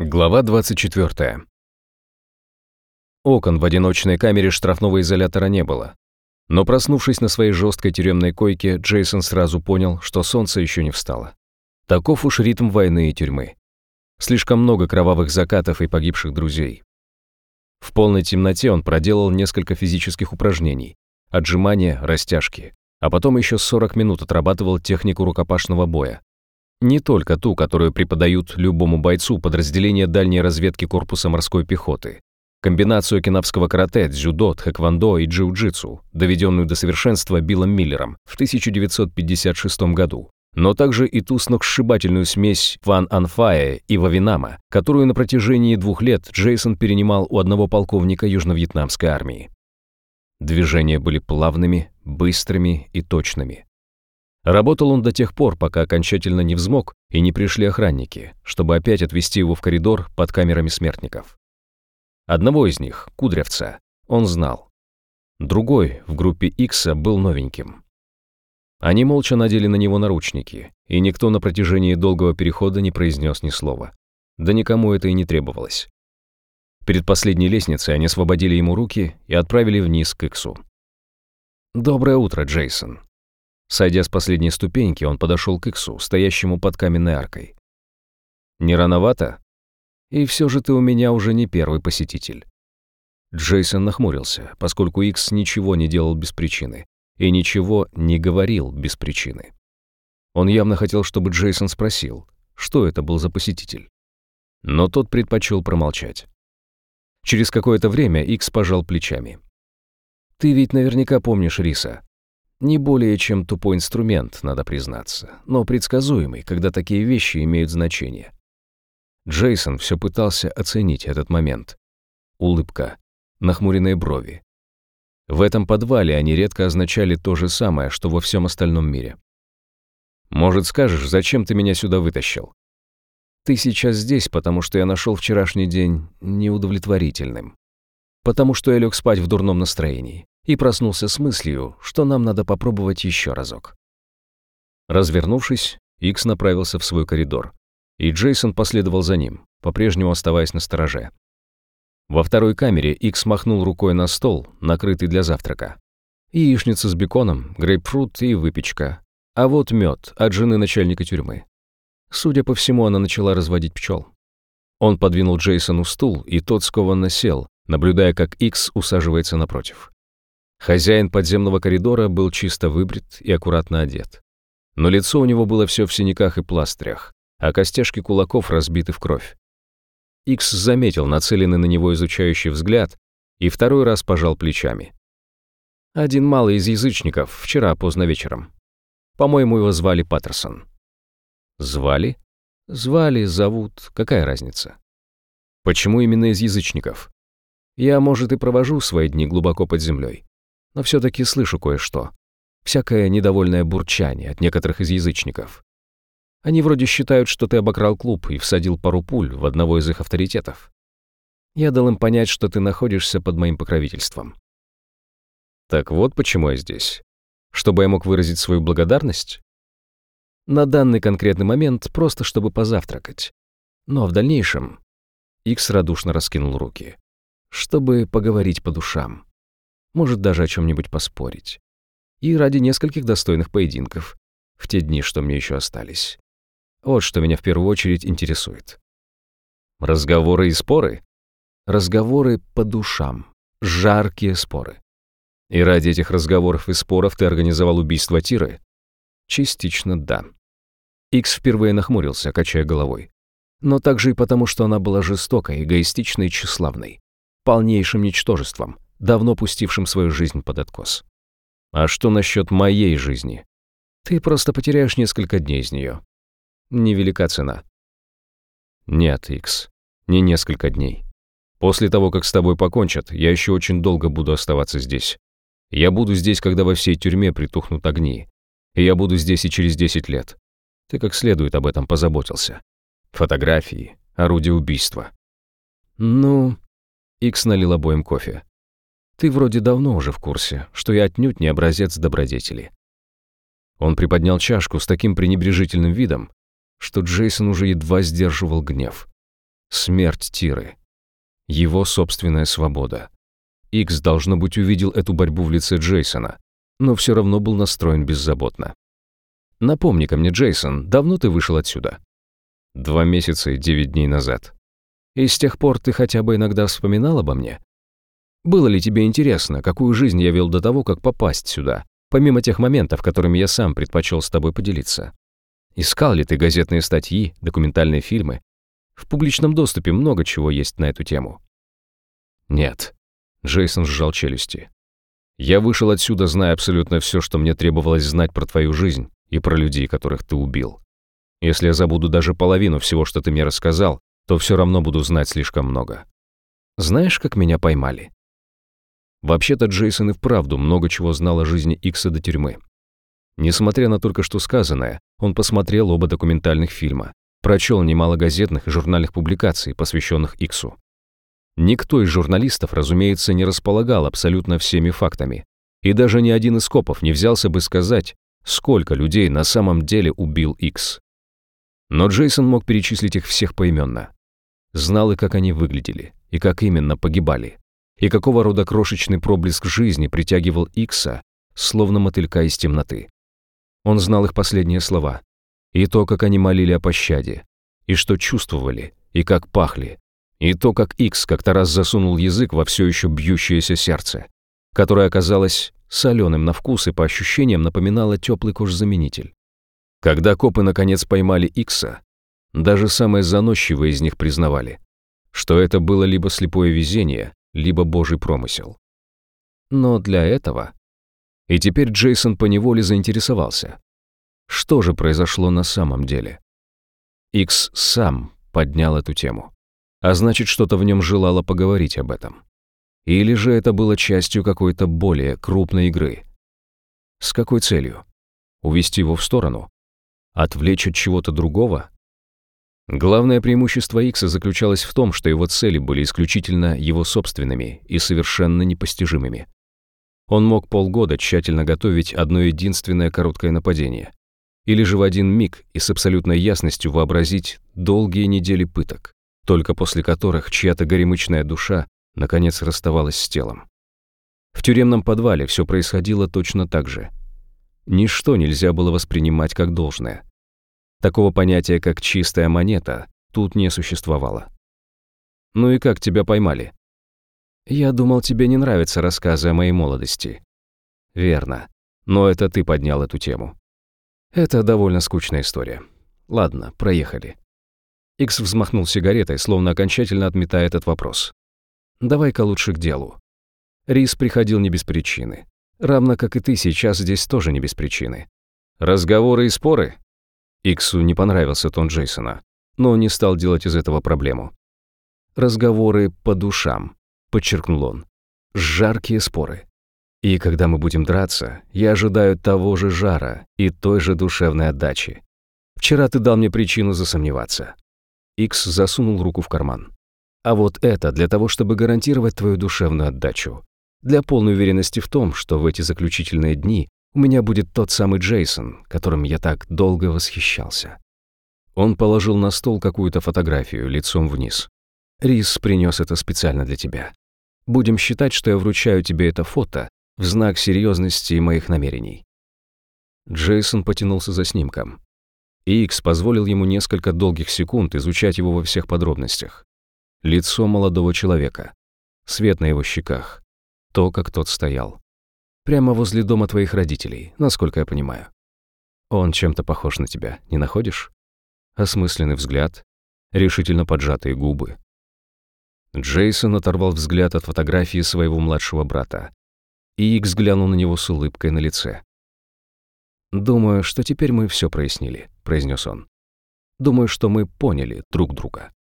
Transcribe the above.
Глава 24. Окон в одиночной камере штрафного изолятора не было. Но проснувшись на своей жесткой тюремной койке, Джейсон сразу понял, что солнце еще не встало. Таков уж ритм войны и тюрьмы. Слишком много кровавых закатов и погибших друзей. В полной темноте он проделал несколько физических упражнений, отжимания, растяжки, а потом еще 40 минут отрабатывал технику рукопашного боя, не только ту, которую преподают любому бойцу подразделения дальней разведки корпуса морской пехоты. Комбинацию кинапского карате, дзюдо, тхэквондо и джиу-джитсу, доведенную до совершенства Биллом Миллером в 1956 году, но также и ту сногсшибательную смесь Ван Анфая и Вавинама, которую на протяжении двух лет Джейсон перенимал у одного полковника южно-вьетнамской армии. Движения были плавными, быстрыми и точными. Работал он до тех пор, пока окончательно не взмок и не пришли охранники, чтобы опять отвезти его в коридор под камерами смертников. Одного из них, Кудрявца, он знал. Другой в группе Икса был новеньким. Они молча надели на него наручники, и никто на протяжении долгого перехода не произнес ни слова. Да никому это и не требовалось. Перед последней лестницей они освободили ему руки и отправили вниз к Иксу. «Доброе утро, Джейсон», Сойдя с последней ступеньки, он подошел к Иксу, стоящему под каменной аркой. «Не рановато? И все же ты у меня уже не первый посетитель». Джейсон нахмурился, поскольку Икс ничего не делал без причины и ничего не говорил без причины. Он явно хотел, чтобы Джейсон спросил, что это был за посетитель. Но тот предпочел промолчать. Через какое-то время Икс пожал плечами. «Ты ведь наверняка помнишь Риса. Не более чем тупой инструмент, надо признаться, но предсказуемый, когда такие вещи имеют значение. Джейсон все пытался оценить этот момент. Улыбка, нахмуренные брови. В этом подвале они редко означали то же самое, что во всем остальном мире. «Может, скажешь, зачем ты меня сюда вытащил?» «Ты сейчас здесь, потому что я нашел вчерашний день неудовлетворительным. Потому что я лег спать в дурном настроении и проснулся с мыслью, что нам надо попробовать еще разок. Развернувшись, Икс направился в свой коридор, и Джейсон последовал за ним, по-прежнему оставаясь на стороже. Во второй камере Икс махнул рукой на стол, накрытый для завтрака. Яичница с беконом, грейпфрут и выпечка. А вот мед от жены начальника тюрьмы. Судя по всему, она начала разводить пчел. Он подвинул Джейсону стул, и тот скованно сел, наблюдая, как Икс усаживается напротив. Хозяин подземного коридора был чисто выбрит и аккуратно одет. Но лицо у него было все в синяках и пластырях, а костяшки кулаков разбиты в кровь. Икс заметил нацеленный на него изучающий взгляд и второй раз пожал плечами. Один малый из язычников вчера поздно вечером. По-моему, его звали Паттерсон. Звали? Звали, зовут, какая разница? Почему именно из язычников? Я, может, и провожу свои дни глубоко под землей но все-таки слышу кое-что. Всякое недовольное бурчание от некоторых из язычников. Они вроде считают, что ты обокрал клуб и всадил пару пуль в одного из их авторитетов. Я дал им понять, что ты находишься под моим покровительством. Так вот почему я здесь. Чтобы я мог выразить свою благодарность? На данный конкретный момент просто чтобы позавтракать. Но в дальнейшем... Икс радушно раскинул руки. Чтобы поговорить по душам может даже о чем-нибудь поспорить. И ради нескольких достойных поединков в те дни, что мне еще остались. Вот что меня в первую очередь интересует. Разговоры и споры? Разговоры по душам. Жаркие споры. И ради этих разговоров и споров ты организовал убийство Тиры? Частично да. Икс впервые нахмурился, качая головой. Но также и потому, что она была жестокой, эгоистичной и тщеславной. Полнейшим ничтожеством, давно пустившим свою жизнь под откос. А что насчет моей жизни? Ты просто потеряешь несколько дней из нее. Невелика цена. Нет, Икс, не несколько дней. После того, как с тобой покончат, я еще очень долго буду оставаться здесь. Я буду здесь, когда во всей тюрьме притухнут огни. И я буду здесь и через 10 лет. Ты как следует об этом позаботился. Фотографии, орудие убийства. Ну... Икс налил обоим кофе. Ты вроде давно уже в курсе, что я отнюдь не образец добродетели». Он приподнял чашку с таким пренебрежительным видом, что Джейсон уже едва сдерживал гнев. Смерть Тиры. Его собственная свобода. Икс, должно быть, увидел эту борьбу в лице Джейсона, но все равно был настроен беззаботно. «Напомни-ка мне, Джейсон, давно ты вышел отсюда?» «Два месяца и девять дней назад». «И с тех пор ты хотя бы иногда вспоминал обо мне?» «Было ли тебе интересно, какую жизнь я вел до того, как попасть сюда, помимо тех моментов, которыми я сам предпочел с тобой поделиться?» Искал ли ты газетные статьи, документальные фильмы? В публичном доступе много чего есть на эту тему. Нет. Джейсон сжал челюсти. Я вышел отсюда, зная абсолютно все, что мне требовалось знать про твою жизнь и про людей, которых ты убил. Если я забуду даже половину всего, что ты мне рассказал, то все равно буду знать слишком много. Знаешь, как меня поймали? Вообще-то Джейсон и вправду много чего знал о жизни Икса до тюрьмы. Несмотря на только что сказанное, он посмотрел оба документальных фильма, прочел немало газетных и журнальных публикаций, посвященных Иксу. Никто из журналистов, разумеется, не располагал абсолютно всеми фактами, и даже ни один из копов не взялся бы сказать, сколько людей на самом деле убил Икс. Но Джейсон мог перечислить их всех поименно. Знал и как они выглядели, и как именно погибали, и какого рода крошечный проблеск жизни притягивал Икса, словно мотылька из темноты. Он знал их последние слова. И то, как они молили о пощаде. И что чувствовали, и как пахли. И то, как Икс как-то раз засунул язык во все еще бьющееся сердце, которое оказалось соленым на вкус и по ощущениям напоминало теплый кожзаменитель. Когда копы наконец поймали Икса, даже самые заносчивые из них признавали, что это было либо слепое везение, либо божий промысел. Но для этого и теперь Джейсон поневоле заинтересовался. Что же произошло на самом деле? Икс сам поднял эту тему. А значит, что-то в нем желало поговорить об этом. Или же это было частью какой-то более крупной игры? С какой целью? Увести его в сторону? Отвлечь от чего-то другого? Главное преимущество Икса заключалось в том, что его цели были исключительно его собственными и совершенно непостижимыми. Он мог полгода тщательно готовить одно единственное короткое нападение. Или же в один миг и с абсолютной ясностью вообразить долгие недели пыток, только после которых чья-то горемычная душа наконец расставалась с телом. В тюремном подвале все происходило точно так же. Ничто нельзя было воспринимать как должное. Такого понятия, как «чистая монета», тут не существовало. «Ну и как тебя поймали?» «Я думал, тебе не нравятся рассказы о моей молодости». «Верно. Но это ты поднял эту тему». «Это довольно скучная история. Ладно, проехали». Икс взмахнул сигаретой, словно окончательно отметая этот вопрос. «Давай-ка лучше к делу. Рис приходил не без причины. Равно как и ты сейчас здесь тоже не без причины. Разговоры и споры?» Иксу не понравился тон Джейсона, но он не стал делать из этого проблему. «Разговоры по душам», — подчеркнул он. «Жаркие споры. И когда мы будем драться, я ожидаю того же жара и той же душевной отдачи. Вчера ты дал мне причину засомневаться». Икс засунул руку в карман. «А вот это для того, чтобы гарантировать твою душевную отдачу. Для полной уверенности в том, что в эти заключительные дни у меня будет тот самый Джейсон, которым я так долго восхищался». Он положил на стол какую-то фотографию лицом вниз. Рис принес это специально для тебя. Будем считать, что я вручаю тебе это фото в знак серьезности моих намерений». Джейсон потянулся за снимком. Икс позволил ему несколько долгих секунд изучать его во всех подробностях. Лицо молодого человека, свет на его щеках, то, как тот стоял. Прямо возле дома твоих родителей, насколько я понимаю. Он чем-то похож на тебя, не находишь? Осмысленный взгляд, решительно поджатые губы, Джейсон оторвал взгляд от фотографии своего младшего брата. И Икс глянул на него с улыбкой на лице. «Думаю, что теперь мы все прояснили», — произнес он. «Думаю, что мы поняли друг друга».